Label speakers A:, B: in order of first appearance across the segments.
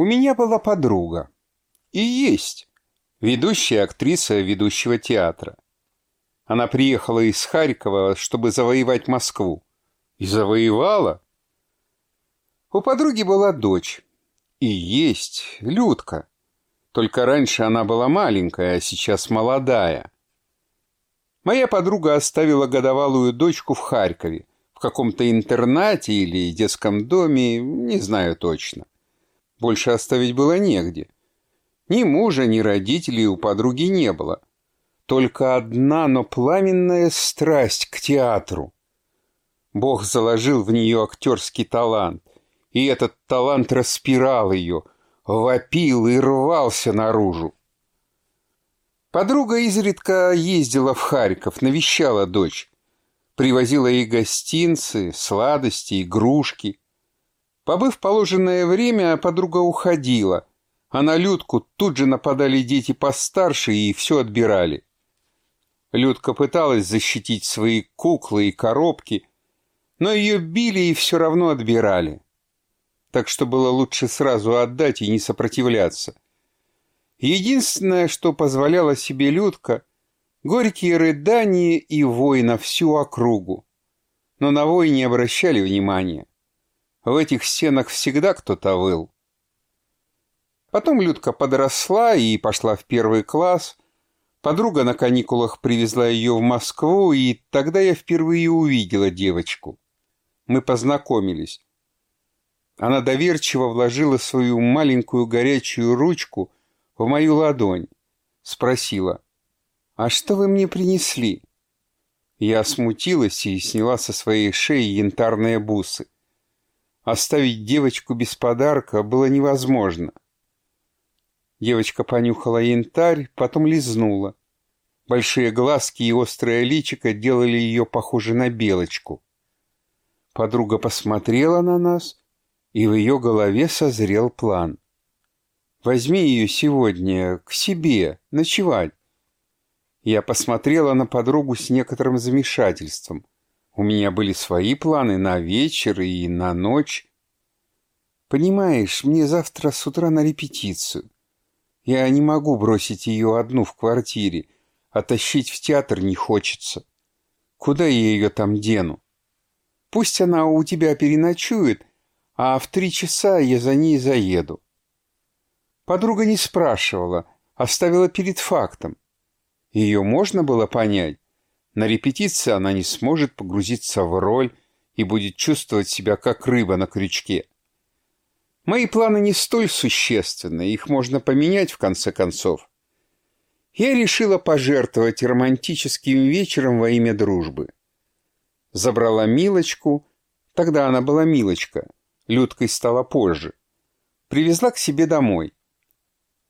A: У меня была подруга. И есть. Ведущая актриса ведущего театра. Она приехала из Харькова, чтобы завоевать Москву. И завоевала. У подруги была дочь. И есть Людка. Только раньше она была маленькая, а сейчас молодая. Моя подруга оставила годовалую дочку в Харькове, в каком-то интернате или детском доме, не знаю точно. Больше оставить было негде. Ни мужа, ни родителей у подруги не было. Только одна, но пламенная страсть к театру. Бог заложил в нее актерский талант, и этот талант распирал ее, вопил и рвался наружу. Подруга изредка ездила в Харьков, навещала дочь. Привозила ей гостинцы, сладости, игрушки. Побыв положенное время, подруга уходила, а на Людку тут же нападали дети постарше и все отбирали. Людка пыталась защитить свои куклы и коробки, но ее били и все равно отбирали. Так что было лучше сразу отдать и не сопротивляться. Единственное, что позволяла себе Людка, горькие рыдания и вой на всю округу. Но на вой не обращали внимания. В этих стенах всегда кто-то выл. Потом Людка подросла и пошла в первый класс. Подруга на каникулах привезла ее в Москву, и тогда я впервые увидела девочку. Мы познакомились. Она доверчиво вложила свою маленькую горячую ручку в мою ладонь. Спросила, «А что вы мне принесли?» Я смутилась и сняла со своей шеи янтарные бусы. Оставить девочку без подарка было невозможно. Девочка понюхала янтарь, потом лизнула. Большие глазки и острое личико делали ее похожей на белочку. Подруга посмотрела на нас, и в ее голове созрел план. «Возьми ее сегодня к себе, ночевать». Я посмотрела на подругу с некоторым замешательством – у меня были свои планы на вечер и на ночь. Понимаешь, мне завтра с утра на репетицию. Я не могу бросить ее одну в квартире, а тащить в театр не хочется. Куда я ее там дену? Пусть она у тебя переночует, а в три часа я за ней заеду. Подруга не спрашивала, оставила перед фактом. Ее можно было понять. На репетиции она не сможет погрузиться в роль и будет чувствовать себя как рыба на крючке. Мои планы не столь существенны, их можно поменять в конце концов. Я решила пожертвовать романтическим вечером во имя дружбы. Забрала Милочку, тогда она была Милочка, Людкой стала позже. Привезла к себе домой.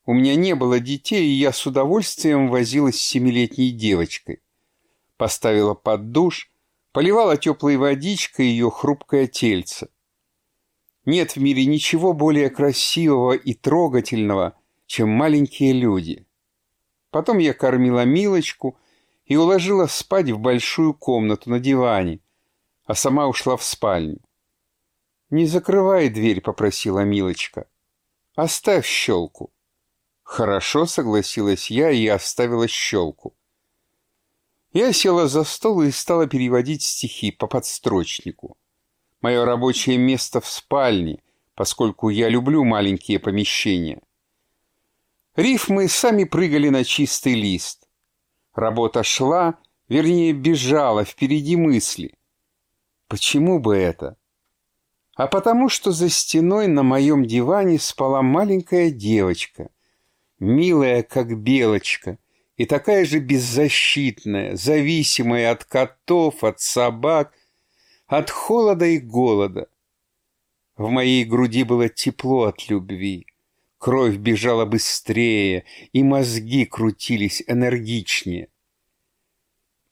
A: У меня не было детей, и я с удовольствием возилась с семилетней девочкой поставила под душ, поливала теплой водичкой ее хрупкое тельце. Нет в мире ничего более красивого и трогательного, чем маленькие люди. Потом я кормила Милочку и уложила спать в большую комнату на диване, а сама ушла в спальню. «Не закрывай дверь», — попросила Милочка. «Оставь щелку». «Хорошо», — согласилась я и оставила щелку. Я села за стол и стала переводить стихи по подстрочнику. Мое рабочее место в спальне, поскольку я люблю маленькие помещения. Рифмы сами прыгали на чистый лист. Работа шла, вернее, бежала впереди мысли. Почему бы это? А потому что за стеной на моем диване спала маленькая девочка, милая, как белочка — и такая же беззащитная, зависимая от котов, от собак, от холода и голода. В моей груди было тепло от любви, кровь бежала быстрее, и мозги крутились энергичнее.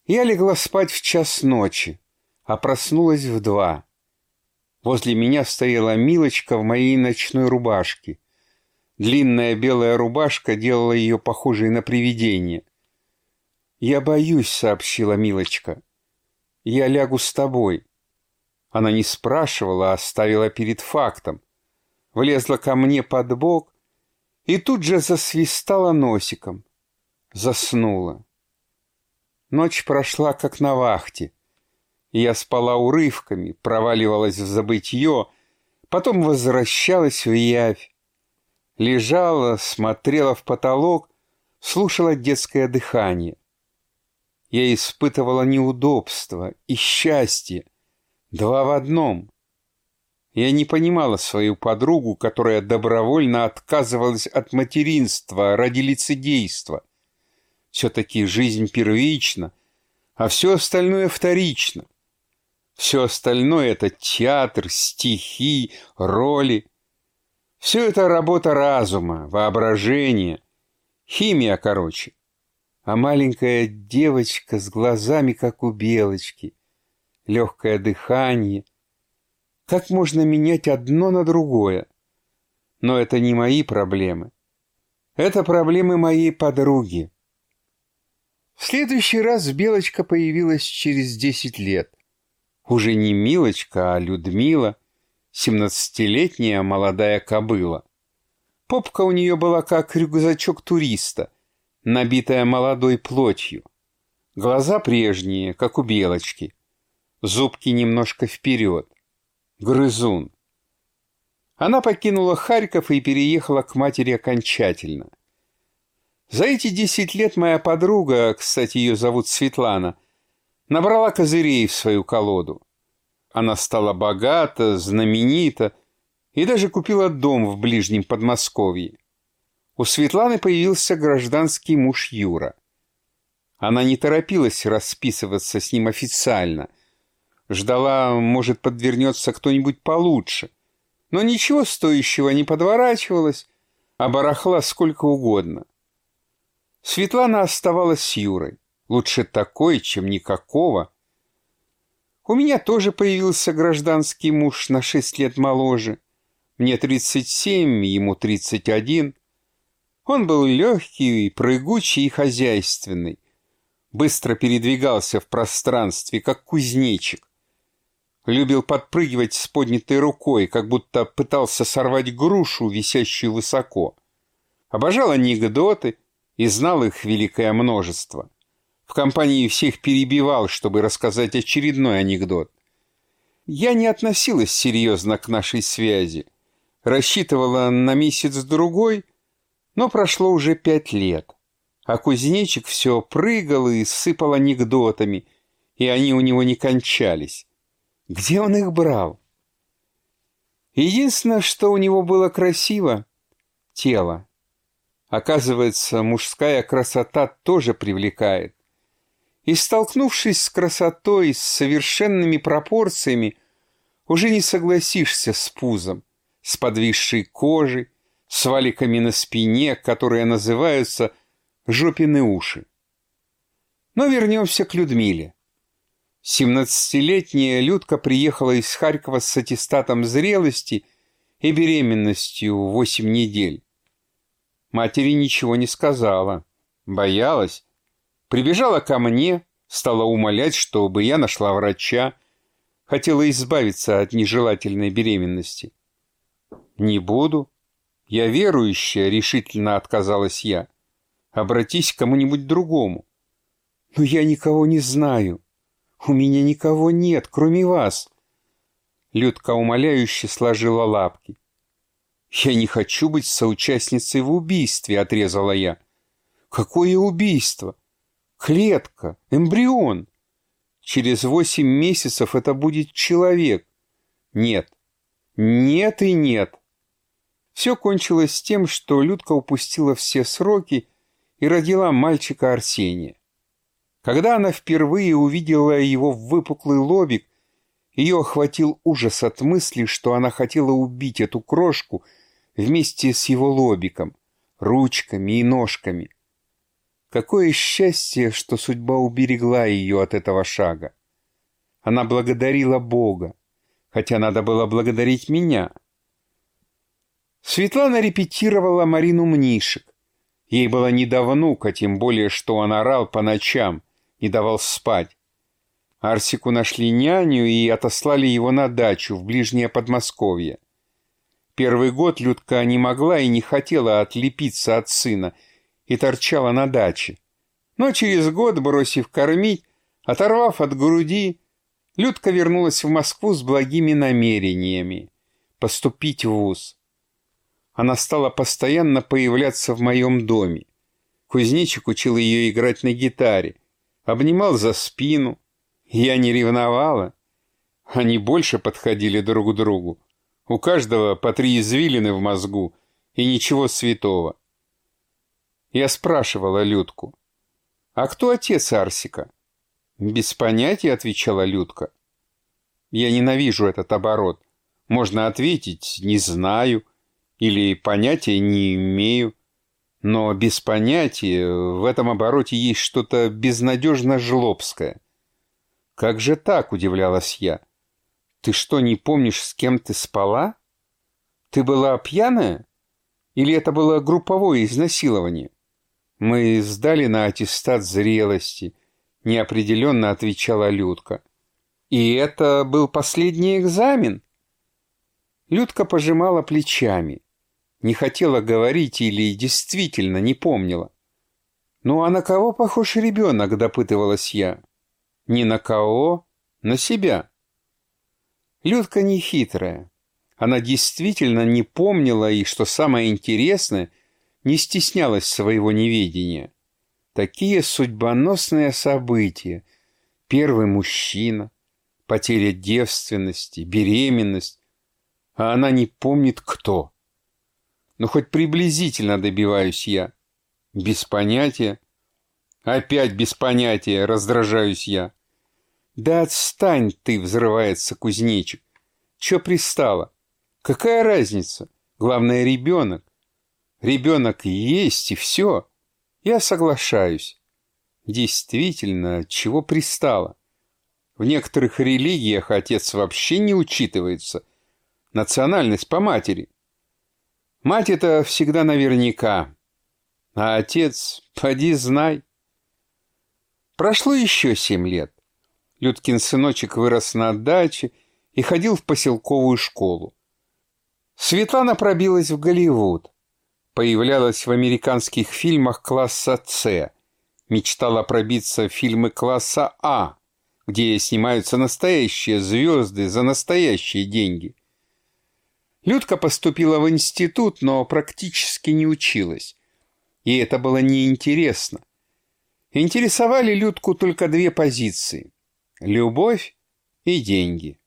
A: Я легла спать в час ночи, а проснулась в два. Возле меня стояла Милочка в моей ночной рубашке — Длинная белая рубашка делала ее похожей на привидение. «Я боюсь», — сообщила Милочка. «Я лягу с тобой». Она не спрашивала, а ставила перед фактом. влезла ко мне под бок и тут же засвистала носиком. Заснула. Ночь прошла как на вахте. Я спала урывками, проваливалась в забытье, потом возвращалась в явь. Лежала, смотрела в потолок, слушала детское дыхание. Я испытывала неудобство и счастье, два в одном. Я не понимала свою подругу, которая добровольно отказывалась от материнства ради лицедейства. Все-таки жизнь первична, а все остальное вторично. Все остальное — это театр, стихи, роли. Все это работа разума, воображения, химия, короче. А маленькая девочка с глазами, как у белочки, легкое дыхание — как можно менять одно на другое? Но это не мои проблемы. Это проблемы моей подруги. В следующий раз Белочка появилась через десять лет. Уже не Милочка, а Людмила, семнадцатилетняя молодая кобыла. Попка у нее была как рюкзачок туриста, набитая молодой плотью. Глаза прежние, как у Белочки. Зубки немножко вперед. Грызун. Она покинула Харьков и переехала к матери окончательно. За эти десять лет моя подруга, кстати, ее зовут Светлана, набрала козырей в свою колоду. Она стала богата, знаменита и даже купила дом в ближнем Подмосковье. У Светланы появился гражданский муж Юра. Она не торопилась расписываться с ним официально, Ждала, может, подвернется кто-нибудь получше. Но ничего стоящего не подворачивалось, а барахла сколько угодно. Светлана оставалась с Юрой. Лучше такой, чем никакого. У меня тоже появился гражданский муж на шесть лет моложе. Мне 37, ему 31. Он был легкий, прыгучий и хозяйственный. Быстро передвигался в пространстве, как кузнечик. Любил подпрыгивать с поднятой рукой, как будто пытался сорвать грушу, висящую высоко. Обожал анекдоты и знал их великое множество. В компании всех перебивал, чтобы рассказать очередной анекдот. Я не относилась серьезно к нашей связи. Рассчитывала на месяц-другой, но прошло уже пять лет. А кузнечик все прыгал и сыпал анекдотами, и они у него не кончались. Где он их брал? Единственное, что у него было красиво — тело. Оказывается, мужская красота тоже привлекает. И столкнувшись с красотой, с совершенными пропорциями, уже не согласишься с пузом, с подвисшей кожей, с валиками на спине, которые называются жопины уши. Но вернемся к Людмиле. Семнадцатилетняя Людка приехала из Харькова с аттестатом зрелости и беременностью восемь недель. Матери ничего не сказала, боялась. Прибежала ко мне, стала умолять, чтобы я нашла врача, хотела избавиться от нежелательной беременности. «Не буду. Я верующая», — решительно отказалась я. «Обратись к кому-нибудь другому». «Но я никого не знаю». У меня никого нет, кроме вас. Людка умоляюще сложила лапки. «Я не хочу быть соучастницей в убийстве», — отрезала я. «Какое убийство? Клетка, эмбрион. Через восемь месяцев это будет человек. Нет, нет и нет». Все кончилось тем, что Людка упустила все сроки и родила мальчика Арсения. Когда она впервые увидела его выпуклый лобик, ее охватил ужас от мысли, что она хотела убить эту крошку вместе с его лобиком, ручками и ножками. Какое счастье, что судьба уберегла ее от этого шага. Она благодарила Бога, хотя надо было благодарить меня. Светлана репетировала Марину Мнишек. Ей было не до внука, тем более, что он орал по ночам, не давал спать. Арсику нашли няню и отослали его на дачу в ближнее Подмосковье. Первый год Людка не могла и не хотела отлепиться от сына и торчала на даче. Но через год, бросив кормить, оторвав от груди, Людка вернулась в Москву с благими намерениями поступить в вуз. Она стала постоянно появляться в моем доме. Кузнечик учил ее играть на гитаре, обнимал за спину. Я не ревновала. Они больше подходили друг к другу. У каждого по три извилины в мозгу и ничего святого. Я спрашивала Людку, «А кто отец Арсика?» «Без понятия», — отвечала Людка. Я ненавижу этот оборот. Можно ответить «не знаю» или «понятия не имею». Но без понятия в этом обороте есть что-то безнадежно жлобское. «Как же так?» — удивлялась я. «Ты что, не помнишь, с кем ты спала? Ты была пьяная? Или это было групповое изнасилование?» «Мы сдали на аттестат зрелости», — неопределенно отвечала Людка. «И это был последний экзамен?» Людка пожимала плечами. Не хотела говорить или действительно не помнила. «Ну а на кого похож ребенок?» – допытывалась я. «Не на кого, на себя». Людка не хитрая. Она действительно не помнила и, что самое интересное, не стеснялась своего неведения. Такие судьбоносные события. Первый мужчина, потеря девственности, беременность, а она не помнит кто. Но хоть приблизительно добиваюсь я. Без понятия. Опять без понятия, раздражаюсь я. Да отстань ты, взрывается кузнечик. Че пристало? Какая разница? Главное, ребенок. Ребенок есть, и все. Я соглашаюсь. Действительно, чего пристало? В некоторых религиях отец вообще не учитывается – национальность по матери. Мать это всегда наверняка, а отец, поди знай. Прошло еще семь лет. Людкин сыночек вырос на даче и ходил в поселковую школу. Светлана пробилась в Голливуд, появлялась в американских фильмах класса «С», мечтала пробиться в фильмы класса «А», где снимаются настоящие звезды за настоящие деньги – Людка поступила в институт, но практически не училась. И это было неинтересно. Интересовали Людку только две позиции – любовь и деньги.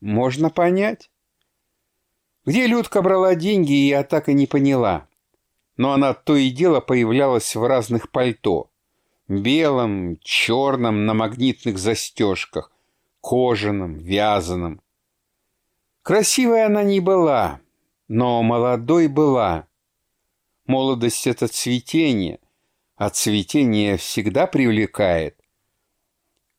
A: Можно понять. Где Людка брала деньги, я так и не поняла. Но она то и дело появлялась в разных пальто. Белом, черном, на магнитных застежках, кожаном, вязаном. Красивой она не была, но молодой была. Молодость — это цветение, а цветение всегда привлекает.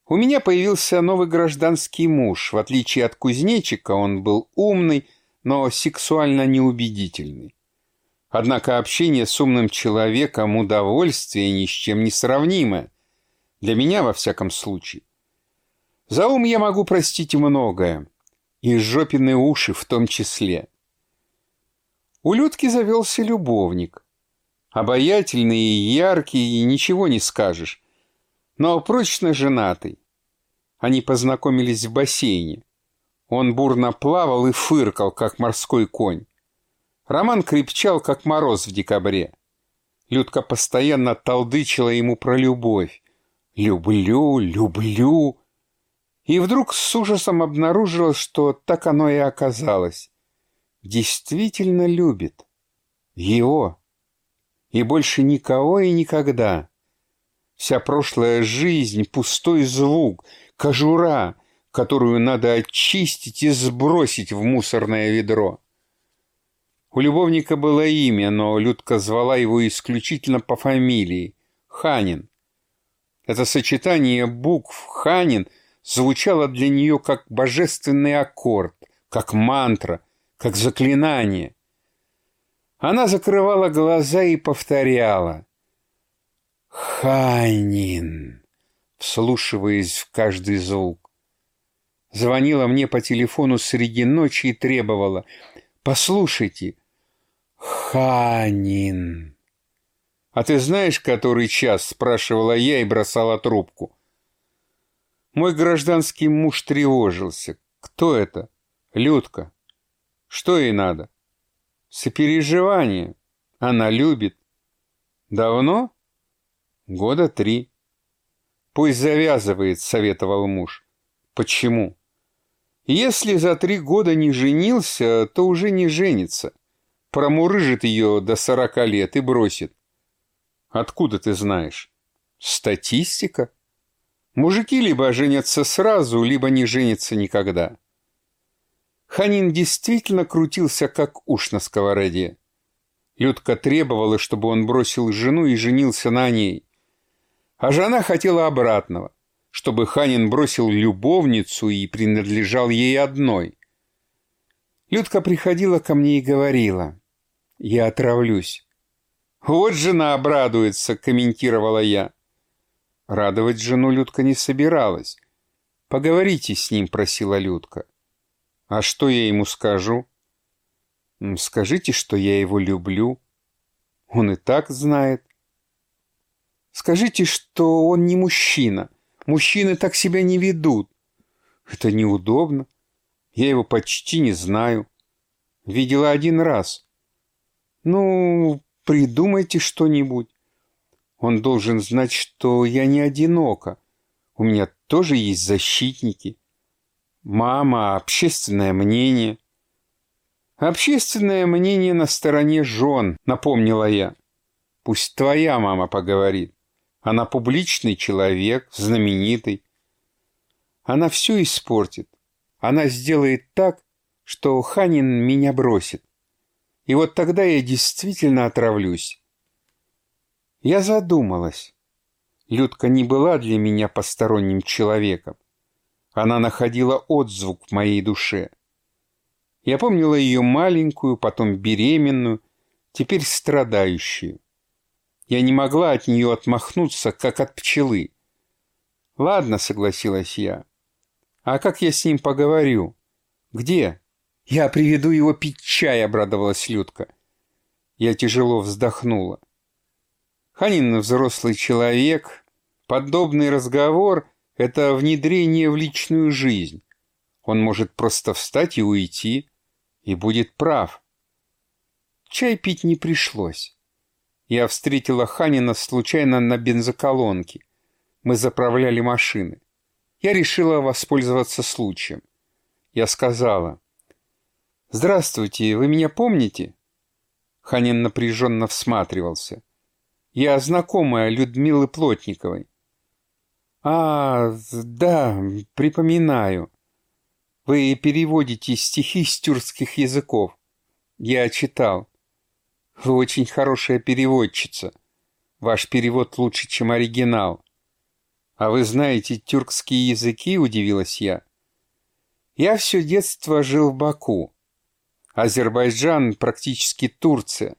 A: У меня появился новый гражданский муж. В отличие от кузнечика, он был умный, но сексуально неубедительный. Однако общение с умным человеком удовольствие ни с чем не сравнимое. Для меня, во всяком случае. За ум я могу простить многое и жопины уши в том числе. У Людки завелся любовник. Обаятельный и яркий, и ничего не скажешь, но прочно женатый. Они познакомились в бассейне. Он бурно плавал и фыркал, как морской конь. Роман крепчал, как мороз в декабре. Людка постоянно толдычила ему про любовь. «Люблю, люблю». И вдруг с ужасом обнаружила, что так оно и оказалось. Действительно любит. Его. И больше никого и никогда. Вся прошлая жизнь — пустой звук, кожура, которую надо очистить и сбросить в мусорное ведро. У любовника было имя, но Людка звала его исключительно по фамилии — Ханин. Это сочетание букв «Ханин» — звучало для нее как божественный аккорд, как мантра, как заклинание. Она закрывала глаза и повторяла «Ханин», вслушиваясь в каждый звук. Звонила мне по телефону среди ночи и требовала Послушайте, Ханин. А ты знаешь, который час? Спрашивала я и бросала трубку. Мой гражданский муж тревожился. Кто это? Людка. Что ей надо? Сопереживание. Она любит. Давно? Года три. Пусть завязывает, советовал муж. Почему? Если за три года не женился, то уже не женится. Промурыжит ее до сорока лет и бросит. Откуда ты знаешь? Статистика? Мужики либо женятся сразу, либо не женятся никогда. Ханин действительно крутился, как уж на сковороде. Людка требовала, чтобы он бросил жену и женился на ней. А жена хотела обратного, чтобы Ханин бросил любовницу и принадлежал ей одной. Людка приходила ко мне и говорила, «Я отравлюсь». «Вот жена обрадуется», — комментировала я. Радовать жену Людка не собиралась. «Поговорите с ним», — просила Людка. «А что я ему скажу?» «Скажите, что я его люблю. Он и так знает. Скажите, что он не мужчина. Мужчины так себя не ведут. Это неудобно. Я его почти не знаю. Видела один раз. Ну, придумайте что-нибудь. Он должен знать, что я не одинока. У меня тоже есть защитники. Мама, общественное мнение. Общественное мнение на стороне жен, напомнила я. Пусть твоя мама поговорит. Она публичный человек, знаменитый. Она все испортит. Она сделает так, что Ханин меня бросит. И вот тогда я действительно отравлюсь. Я задумалась. Людка не была для меня посторонним человеком. Она находила отзвук в моей душе. Я помнила ее маленькую, потом беременную, теперь страдающую. Я не могла от нее отмахнуться, как от пчелы. «Ладно», — согласилась я. «А как я с ним поговорю? Где?» «Я приведу его пить чай», — обрадовалась Людка. Я тяжело вздохнула. Ханин взрослый человек. Подобный разговор — это внедрение в личную жизнь. Он может просто встать и уйти, и будет прав. Чай пить не пришлось. Я встретила Ханина случайно на бензоколонке. Мы заправляли машины. Я решила воспользоваться случаем. Я сказала, «Здравствуйте, вы меня помните?» Ханин напряженно всматривался. «Я знакомая Людмилы Плотниковой». «А, да, припоминаю. Вы переводите стихи с тюркских языков. Я читал. Вы очень хорошая переводчица. Ваш перевод лучше, чем оригинал. А вы знаете тюркские языки, удивилась я. Я все детство жил в Баку. Азербайджан практически Турция.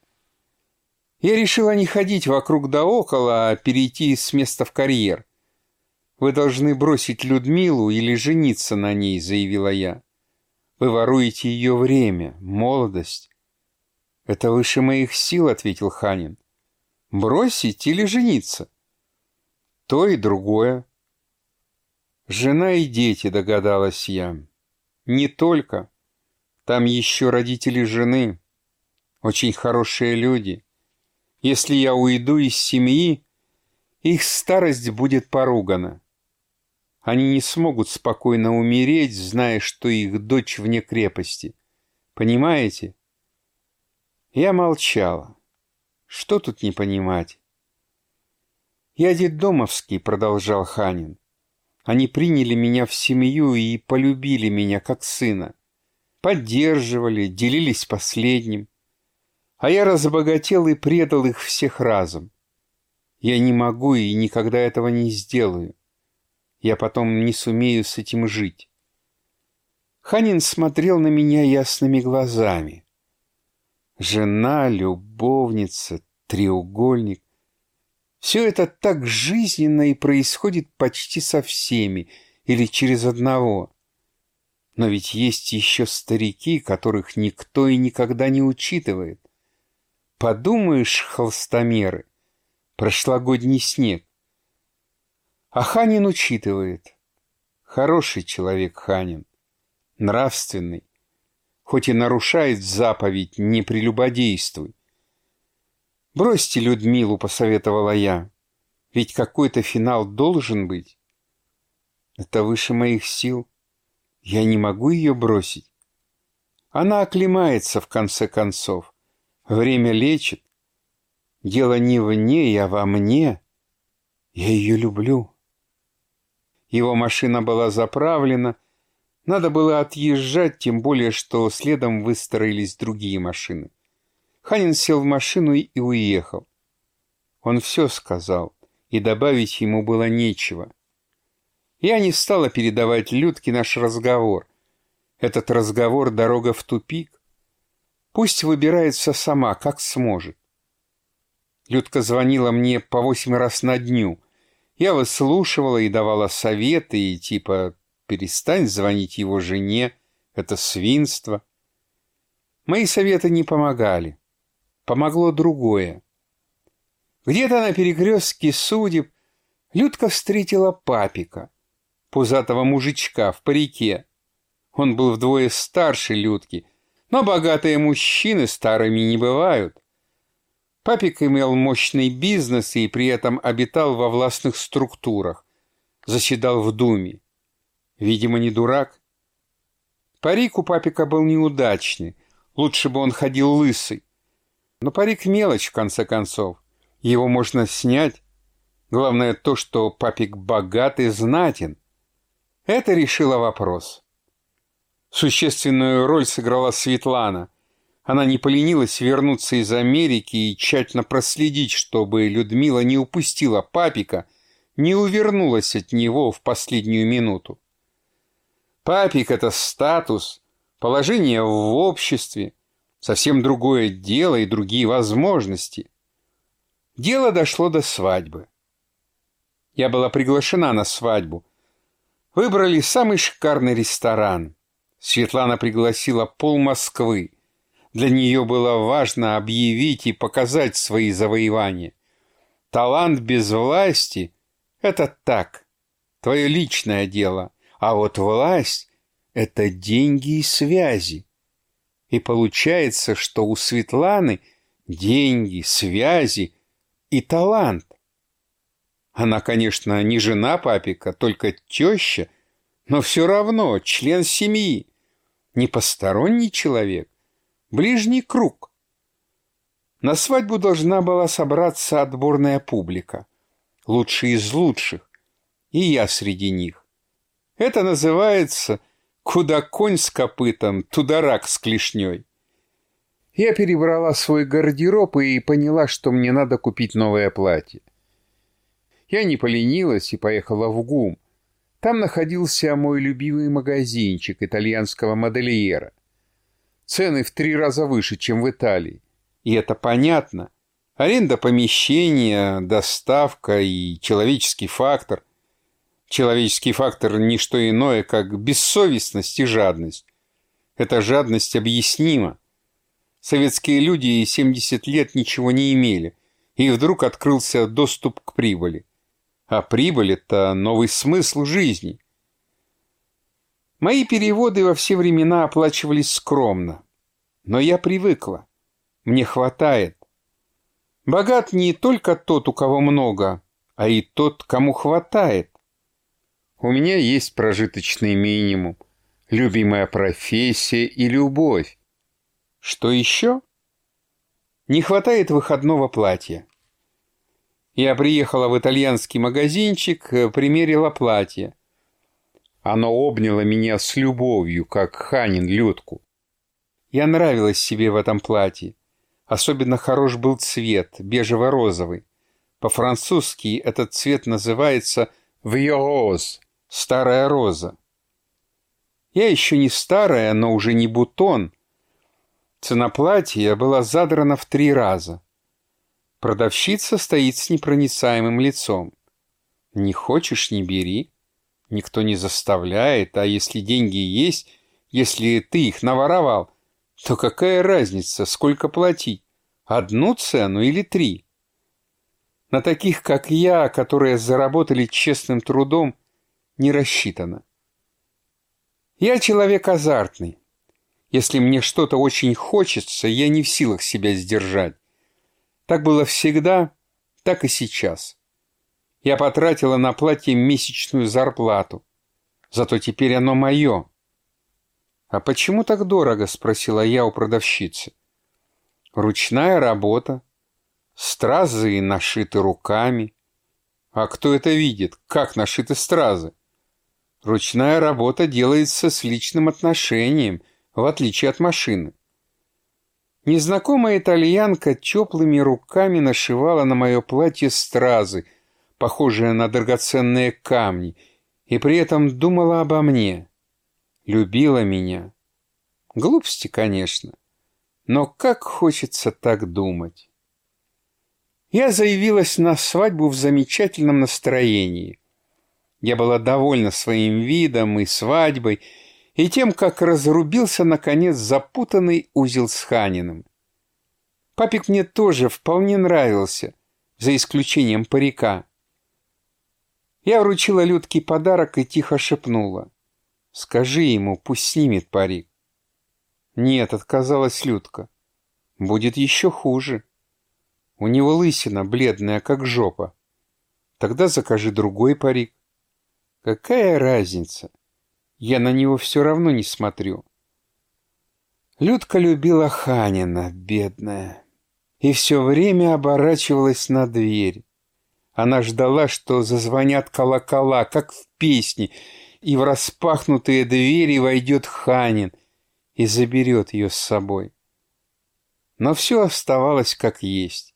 A: Я решила не ходить вокруг да около, а перейти с места в карьер. Вы должны бросить Людмилу или жениться на ней, заявила я. Вы воруете ее время, молодость. «Это выше моих сил», — ответил Ханин. «Бросить или жениться?» «То и другое». «Жена и дети», — догадалась я. «Не только. Там еще родители жены. Очень хорошие люди. Если я уйду из семьи, их старость будет поругана. Они не смогут спокойно умереть, зная, что их дочь вне крепости. Понимаете?» Я молчала. Что тут не понимать? «Я детдомовский», — продолжал Ханин. «Они приняли меня в семью и полюбили меня как сына. Поддерживали, делились последним. А я разбогател и предал их всех разом. Я не могу и никогда этого не сделаю. Я потом не сумею с этим жить». Ханин смотрел на меня ясными глазами. Жена, любовница, треугольник. Все это так жизненно и происходит почти со всеми или через одного. Но ведь есть еще старики, которых никто и никогда не учитывает. Подумаешь, холстомеры, прошлогодний снег. А Ханин учитывает. Хороший человек Ханин, нравственный, хоть и нарушает заповедь «не прелюбодействуй». «Бросьте Людмилу», — посоветовала я, «ведь какой-то финал должен быть». Это выше моих сил. Я не могу ее бросить. Она оклемается в конце концов. Время лечит. Дело не в ней, а во мне. Я ее люблю. Его машина была заправлена. Надо было отъезжать, тем более, что следом выстроились другие машины. Ханин сел в машину и уехал. Он все сказал, и добавить ему было нечего. Я не стала передавать Людке наш разговор. Этот разговор — дорога в тупик. Пусть выбирается сама, как сможет. Людка звонила мне по восемь раз на дню. Я выслушивала и давала советы, и типа «перестань звонить его жене, это свинство». Мои советы не помогали. Помогло другое. Где-то на перекрестке судеб Людка встретила папика пузатого мужичка в парике. Он был вдвое старше Людки, но богатые мужчины старыми не бывают. Папик имел мощный бизнес и при этом обитал во властных структурах, заседал в Думе. Видимо, не дурак. Парик у папика был неудачный, лучше бы он ходил лысый. Но парик мелочь, в конце концов. Его можно снять. Главное то, что папик богат и знатен. Это решило вопрос. Существенную роль сыграла Светлана. Она не поленилась вернуться из Америки и тщательно проследить, чтобы Людмила не упустила папика, не увернулась от него в последнюю минуту. Папик — это статус, положение в обществе, совсем другое дело и другие возможности. Дело дошло до свадьбы. Я была приглашена на свадьбу — Выбрали самый шикарный ресторан. Светлана пригласила пол Москвы. Для нее было важно объявить и показать свои завоевания. Талант без власти — это так, твое личное дело, а вот власть — это деньги и связи. И получается, что у Светланы деньги, связи и талант. Она, конечно, не жена папика, только теща, но все равно член семьи. Не посторонний человек, ближний круг. На свадьбу должна была собраться отборная публика, лучшие из лучших, и я среди них. Это называется «Куда конь с копытом, туда рак с клешней». Я перебрала свой гардероб и поняла, что мне надо купить новое платье. Я не поленилась и поехала в ГУМ. Там находился мой любимый магазинчик итальянского модельера. Цены в три раза выше, чем в Италии. И это понятно. Аренда помещения, доставка и человеческий фактор. Человеческий фактор – не что иное, как бессовестность и жадность. Эта жадность объяснима. Советские люди 70 лет ничего не имели, и вдруг открылся доступ к прибыли. А прибыль — это новый смысл жизни. Мои переводы во все времена оплачивались скромно. Но я привыкла. Мне хватает. Богат не только тот, у кого много, а и тот, кому хватает. У меня есть прожиточный минимум, любимая профессия и любовь. Что еще? Не хватает выходного платья. Я приехала в итальянский магазинчик, э, примерила платье. Оно обняло меня с любовью, как Ханин Людку. Я нравилась себе в этом платье. Особенно хорош был цвет, бежево-розовый. По-французски этот цвет называется «вьороз» — «старая роза». Я еще не старая, но уже не бутон. Цена платья была задрана в три раза. Продавщица стоит с непроницаемым лицом. Не хочешь — не бери. Никто не заставляет, а если деньги есть, Если ты их наворовал, то какая разница, сколько платить? Одну цену или три? На таких, как я, которые заработали честным трудом, не рассчитано. Я человек азартный. Если мне что-то очень хочется, я не в силах себя сдержать. Так было всегда, так и сейчас. Я потратила на платье месячную зарплату. Зато теперь оно мое. «А почему так дорого?» – спросила я у продавщицы. «Ручная работа. Стразы нашиты руками. А кто это видит? Как нашиты стразы?» Ручная работа делается с личным отношением, в отличие от машины. Незнакомая итальянка теплыми руками нашивала на мое платье стразы, похожие на драгоценные камни, и при этом думала обо мне. Любила меня. Глупости, конечно, но как хочется так думать. Я заявилась на свадьбу в замечательном настроении. Я была довольна своим видом и свадьбой, и тем, как разрубился, наконец, запутанный узел с Ханиным. Папик мне тоже вполне нравился, за исключением парика. Я вручила Людке подарок и тихо шепнула. «Скажи ему, пусть снимет парик». «Нет», — отказалась Людка. «Будет еще хуже. У него лысина бледная, как жопа. Тогда закажи другой парик». Какая разница? Я на него все равно не смотрю. Людка любила Ханина, бедная, и все время оборачивалась на дверь. Она ждала, что зазвонят колокола, как в песне, и в распахнутые двери войдет Ханин и заберет ее с собой. Но все оставалось как есть.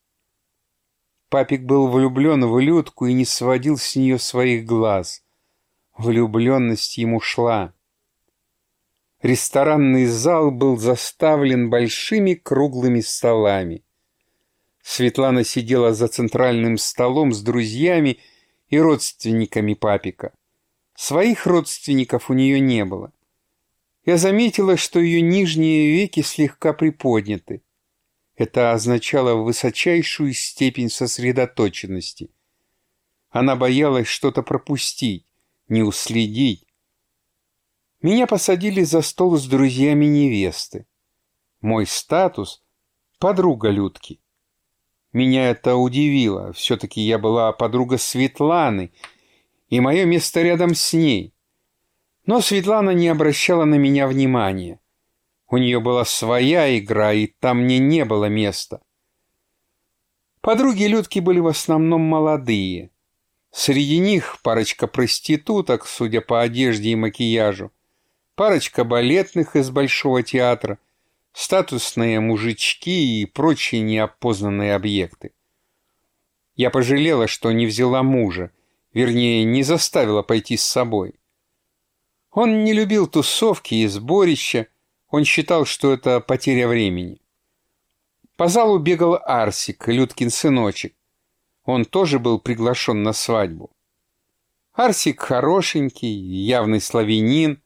A: Папик был влюблен в Людку и не сводил с нее своих глаз — Влюбленность ему шла. Ресторанный зал был заставлен большими круглыми столами. Светлана сидела за центральным столом с друзьями и родственниками папика. Своих родственников у нее не было. Я заметила, что ее нижние веки слегка приподняты. Это означало высочайшую степень сосредоточенности. Она боялась что-то пропустить не уследить. Меня посадили за стол с друзьями невесты. Мой статус — подруга Людки. Меня это удивило. Все-таки я была подруга Светланы, и мое место рядом с ней. Но Светлана не обращала на меня внимания. У нее была своя игра, и там мне не было места. Подруги Людки были в основном молодые — Среди них парочка проституток, судя по одежде и макияжу, парочка балетных из Большого театра, статусные мужички и прочие неопознанные объекты. Я пожалела, что не взяла мужа, вернее, не заставила пойти с собой. Он не любил тусовки и сборища, он считал, что это потеря времени. По залу бегал Арсик, Людкин сыночек, он тоже был приглашен на свадьбу. Арсик хорошенький, явный славянин.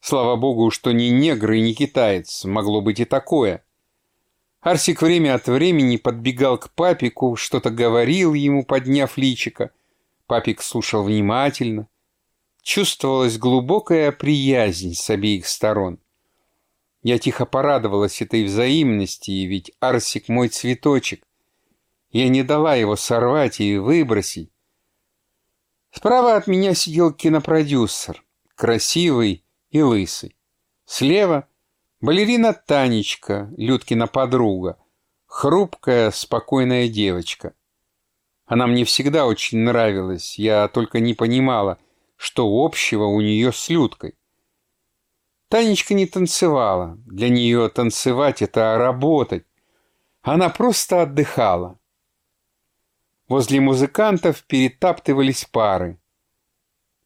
A: Слава богу, что не негр и не китаец, могло быть и такое. Арсик время от времени подбегал к папику, что-то говорил ему, подняв личико. Папик слушал внимательно. Чувствовалась глубокая приязнь с обеих сторон. Я тихо порадовалась этой взаимности, ведь Арсик мой цветочек. Я не дала его сорвать и выбросить. Справа от меня сидел кинопродюсер, красивый и лысый. Слева балерина Танечка, Людкина подруга, хрупкая, спокойная девочка. Она мне всегда очень нравилась, я только не понимала, что общего у нее с Людкой. Танечка не танцевала, для нее танцевать — это работать. Она просто отдыхала. Возле музыкантов перетаптывались пары.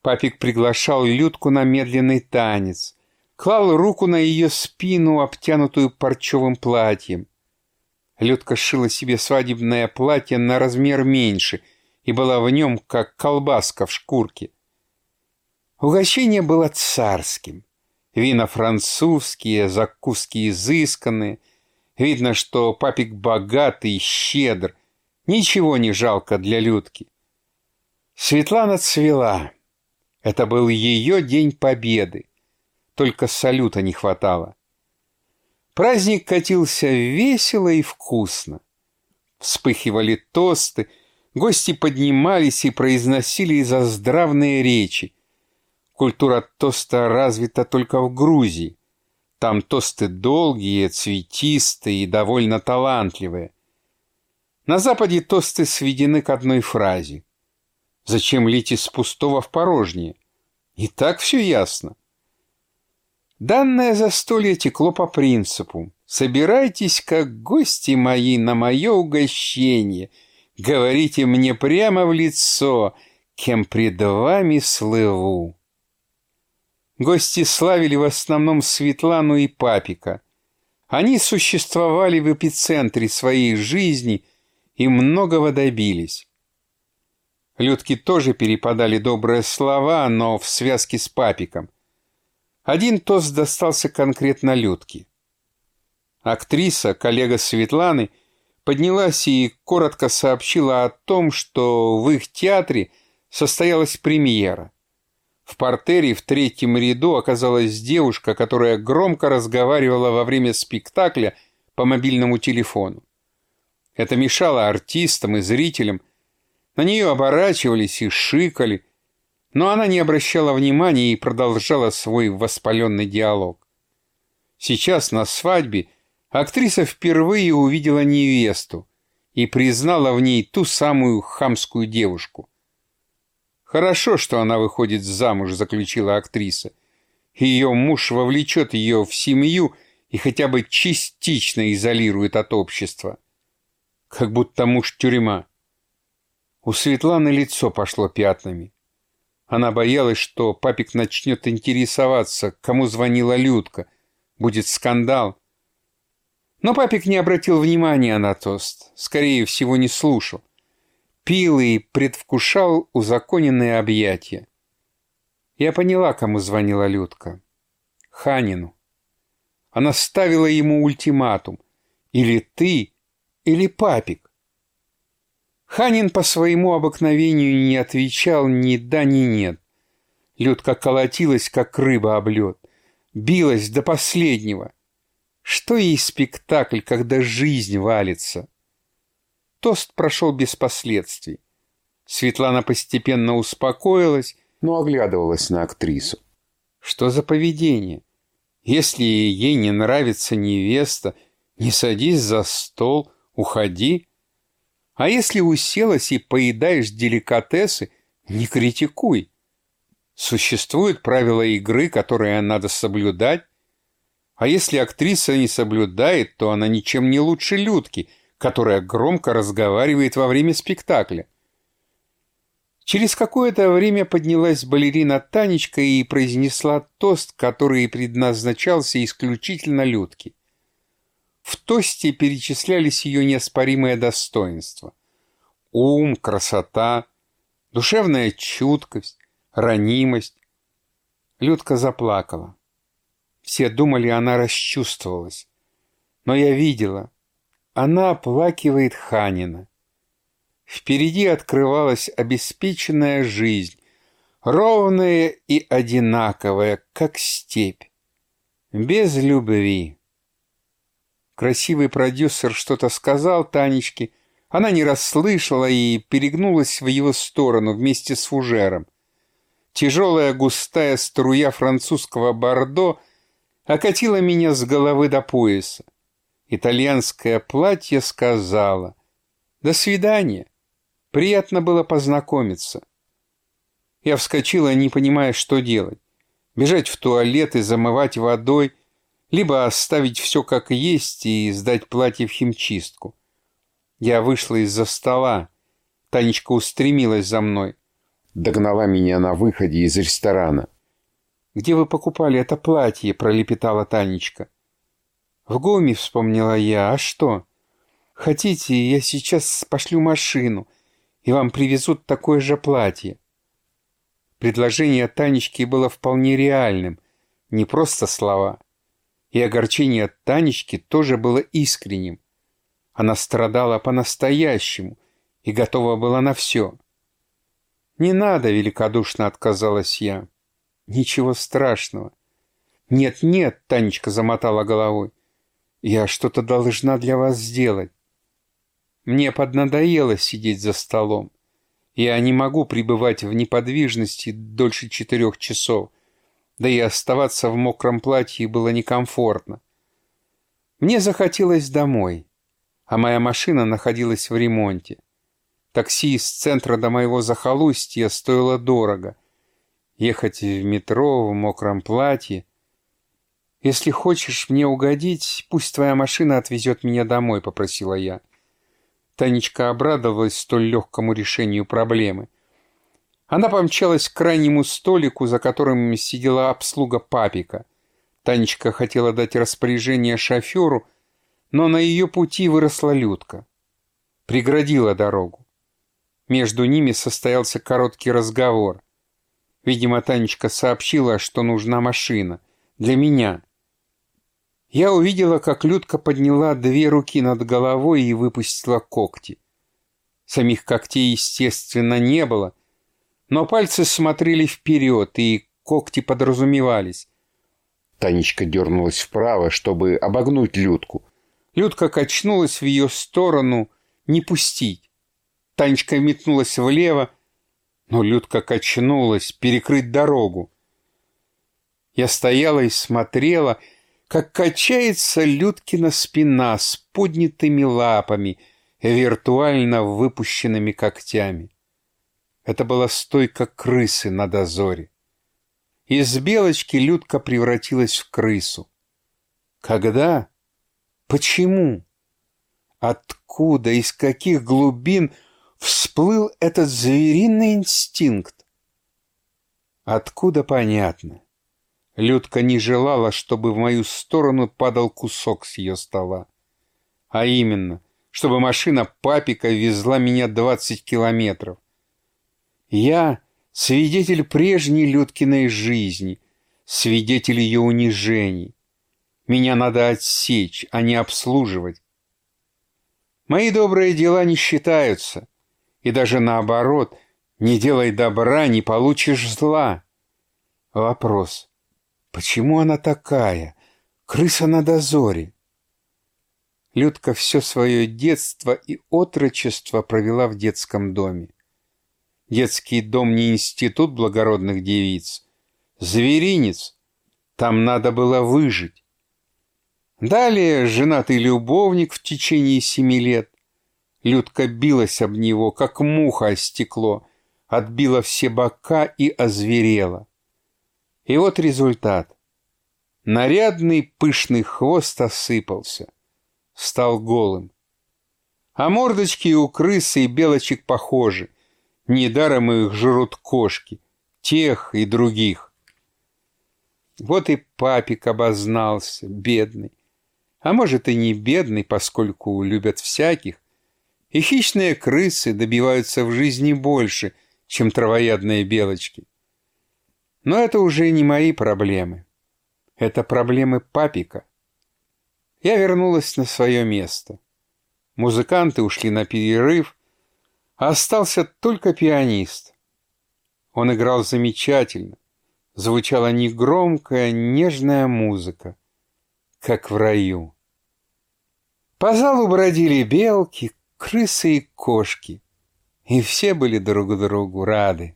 A: Папик приглашал Людку на медленный танец, клал руку на ее спину, обтянутую парчевым платьем. Людка шила себе свадебное платье на размер меньше и была в нем, как колбаска в шкурке. Угощение было царским. Вина французские, закуски изысканные. Видно, что папик богатый, щедр. Ничего не жалко для Людки. Светлана цвела. Это был ее день победы. Только салюта не хватало. Праздник катился весело и вкусно. Вспыхивали тосты, гости поднимались и произносили заздравные речи. Культура тоста развита только в Грузии. Там тосты долгие, цветистые и довольно талантливые. На Западе тосты сведены к одной фразе. Зачем лить из пустого в порожнее? И так все ясно. Данное застолье текло по принципу «Собирайтесь, как гости мои, на мое угощение, говорите мне прямо в лицо, кем пред вами слыву». Гости славили в основном Светлану и Папика. Они существовали в эпицентре своей жизни и многого добились. Людки тоже перепадали добрые слова, но в связке с Папиком. Один тост достался конкретно Людке. Актриса, коллега Светланы, поднялась и коротко сообщила о том, что в их театре состоялась премьера. В портере в третьем ряду оказалась девушка, которая громко разговаривала во время спектакля по мобильному телефону. Это мешало артистам и зрителям. На нее оборачивались и шикали, но она не обращала внимания и продолжала свой воспаленный диалог. Сейчас на свадьбе актриса впервые увидела невесту и признала в ней ту самую хамскую девушку. Хорошо, что она выходит замуж, заключила актриса. Ее муж вовлечет ее в семью и хотя бы частично изолирует от общества. Как будто муж тюрьма. У Светланы лицо пошло пятнами. Она боялась, что папик начнет интересоваться, кому звонила Людка. Будет скандал. Но папик не обратил внимания на тост. Скорее всего, не слушал. Пил и предвкушал узаконенные объятия. Я поняла, кому звонила Людка. Ханину. Она ставила ему ультиматум. Или ты, или папик. Ханин по своему обыкновению не отвечал ни да, ни нет. Людка колотилась, как рыба об лед, билась до последнего. Что ей спектакль, когда жизнь валится? Тост прошел без последствий. Светлана постепенно успокоилась, но оглядывалась на актрису. Что за поведение? Если ей не нравится невеста, не садись за стол, уходи. А если уселась и поедаешь деликатесы, не критикуй. Существуют правила игры, которые надо соблюдать. А если актриса не соблюдает, то она ничем не лучше Людки, которая громко разговаривает во время спектакля. Через какое-то время поднялась балерина Танечка и произнесла тост, который предназначался исключительно Людке. В тосте перечислялись ее неоспоримые достоинства. Ум, красота, душевная чуткость, ранимость. Людка заплакала. Все думали, она расчувствовалась. Но я видела, она оплакивает Ханина. Впереди открывалась обеспеченная жизнь, ровная и одинаковая, как степь, без любви. Красивый продюсер что-то сказал Танечке. Она не расслышала и перегнулась в его сторону вместе с фужером. Тяжелая густая струя французского бордо окатила меня с головы до пояса. Итальянское платье сказала «До свидания. Приятно было познакомиться». Я вскочила, не понимая, что делать. Бежать в туалет и замывать водой – либо оставить все как есть и сдать платье в химчистку. Я вышла из-за стола. Танечка устремилась за мной. Догнала меня на выходе из ресторана. «Где вы покупали это платье?» – пролепетала Танечка. «В ГОМе», – вспомнила я. «А что?» «Хотите, я сейчас пошлю машину, и вам привезут такое же платье». Предложение Танечки было вполне реальным, не просто слова. И огорчение Танечки тоже было искренним. Она страдала по-настоящему и готова была на все. «Не надо», — великодушно отказалась я. «Ничего страшного». «Нет-нет», — Танечка замотала головой. «Я что-то должна для вас сделать. Мне поднадоело сидеть за столом. Я не могу пребывать в неподвижности дольше четырех часов, да и оставаться в мокром платье было некомфортно. Мне захотелось домой, а моя машина находилась в ремонте. Такси из центра до моего захолустья стоило дорого. Ехать в метро в мокром платье. «Если хочешь мне угодить, пусть твоя машина отвезет меня домой», — попросила я. Танечка обрадовалась столь легкому решению проблемы. Она помчалась к крайнему столику, за которым сидела обслуга папика. Танечка хотела дать распоряжение шоферу, но на ее пути выросла Людка. Преградила дорогу. Между ними состоялся короткий разговор. Видимо, Танечка сообщила, что нужна машина. Для меня. Я увидела, как Людка подняла две руки над головой и выпустила когти. Самих когтей, естественно, не было, но пальцы смотрели вперед, и когти подразумевались. Танечка дернулась вправо, чтобы обогнуть Людку. Людка качнулась в ее сторону, не пустить. Танечка метнулась влево, но Людка качнулась, перекрыть дорогу. Я стояла и смотрела, как качается Людкина спина с поднятыми лапами, виртуально выпущенными когтями. Это была стойка крысы на дозоре. Из белочки Людка превратилась в крысу. Когда? Почему? Откуда, из каких глубин всплыл этот звериный инстинкт? Откуда понятно? Людка не желала, чтобы в мою сторону падал кусок с ее стола. А именно, чтобы машина папика везла меня 20 километров. Я свидетель прежней Людкиной жизни, свидетель ее унижений. Меня надо отсечь, а не обслуживать. Мои добрые дела не считаются, и даже наоборот, не делай добра, не получишь зла. Вопрос. Почему она такая? Крыса на дозоре. Людка все свое детство и отрочество провела в детском доме. Детский дом не институт благородных девиц. Зверинец. Там надо было выжить. Далее женатый любовник в течение семи лет. Людка билась об него, как муха о стекло, отбила все бока и озверела. И вот результат. Нарядный пышный хвост осыпался, стал голым. А мордочки у крысы и белочек похожи. Недаром их жрут кошки, тех и других. Вот и папик обознался, бедный. А может и не бедный, поскольку любят всяких. И хищные крысы добиваются в жизни больше, чем травоядные белочки. Но это уже не мои проблемы. Это проблемы папика. Я вернулась на свое место. Музыканты ушли на перерыв, остался только пианист. Он играл замечательно. Звучала негромкая, нежная музыка, как в раю. По залу бродили белки, крысы и кошки, и все были друг другу рады.